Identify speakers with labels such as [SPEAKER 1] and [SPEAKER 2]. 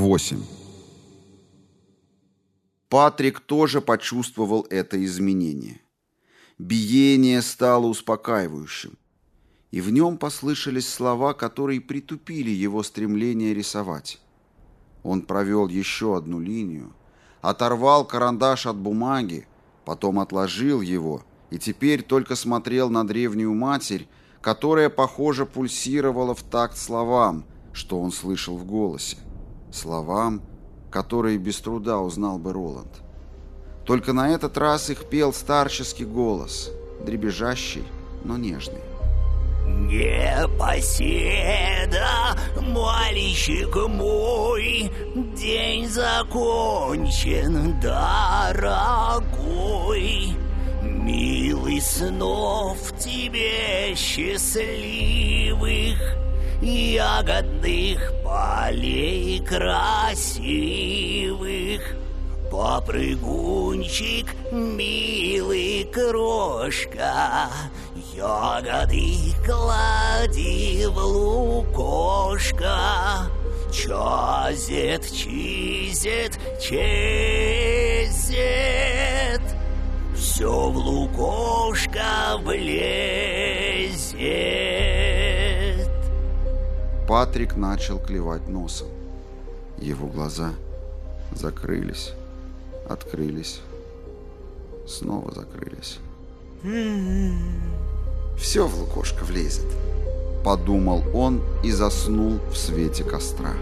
[SPEAKER 1] 8. Патрик тоже почувствовал это изменение. Биение стало успокаивающим, и в нем послышались слова, которые притупили его стремление рисовать. Он провел еще одну линию, оторвал карандаш от бумаги, потом отложил его и теперь только смотрел на древнюю матерь, которая, похоже, пульсировала в такт словам, что он слышал в голосе. Словам, которые без труда узнал бы Роланд. Только на этот раз их пел старческий голос, дребезжащий, но нежный.
[SPEAKER 2] Непоседа, мальчик мой, день закончен, дорогой. Милый снов тебе счастливых, ягодных полей красивых. Попрыгунчик, милый крошка, Ягоды клади в лукошко, Чазет, чизет, чезет, Все в лукошко влезет.
[SPEAKER 1] Патрик начал клевать носом. Его глаза закрылись, открылись, снова закрылись. Все в лукошко влезет, подумал он и заснул в свете костра.